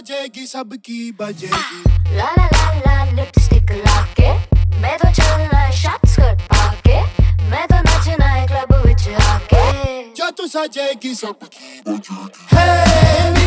सजेगी सबकी बजेगी। ला ला ला ला लिपस्टिक लाके मैं तो चलना है शॉर्ट स्कर्ट पाके मैं तो नचना है क्लब विच आके। जो तू सजेगी सबकी बजेगी। हे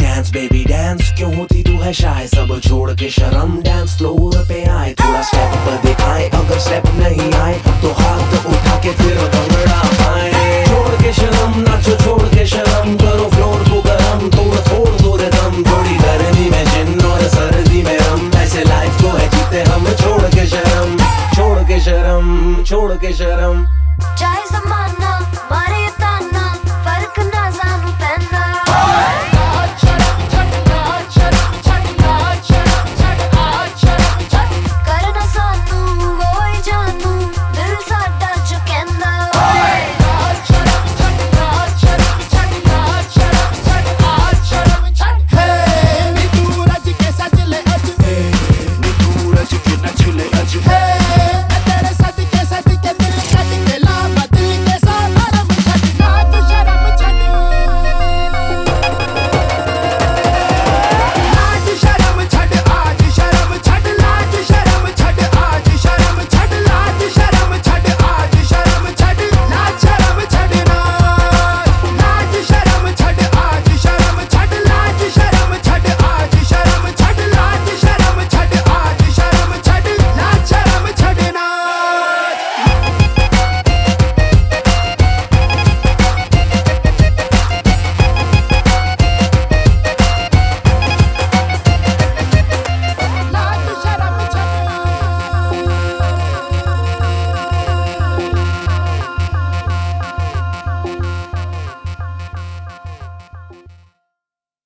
डांस बेबी डांस क्यों होती तू है शाय? सब छोड़ के शर्म। डांस फ्लोर पे आए। थोड़ा स्टेप पर दिखाए। अगर स्टेप नहीं आए तो हाथ उठा के फिर भंगड़ा पाए। छोड़ के शर्म, नाचो, छोड़ के शर्म। करो फ्लोर को गरम। तोड़, फोड़, दो रिदम थोड़ी गर्मी में जिन और सर्दी में हम ऐसे लाइफ को है जीते हम। छोड़ के शर्म, छोड़ के शर्म, छोड़ के शर्म।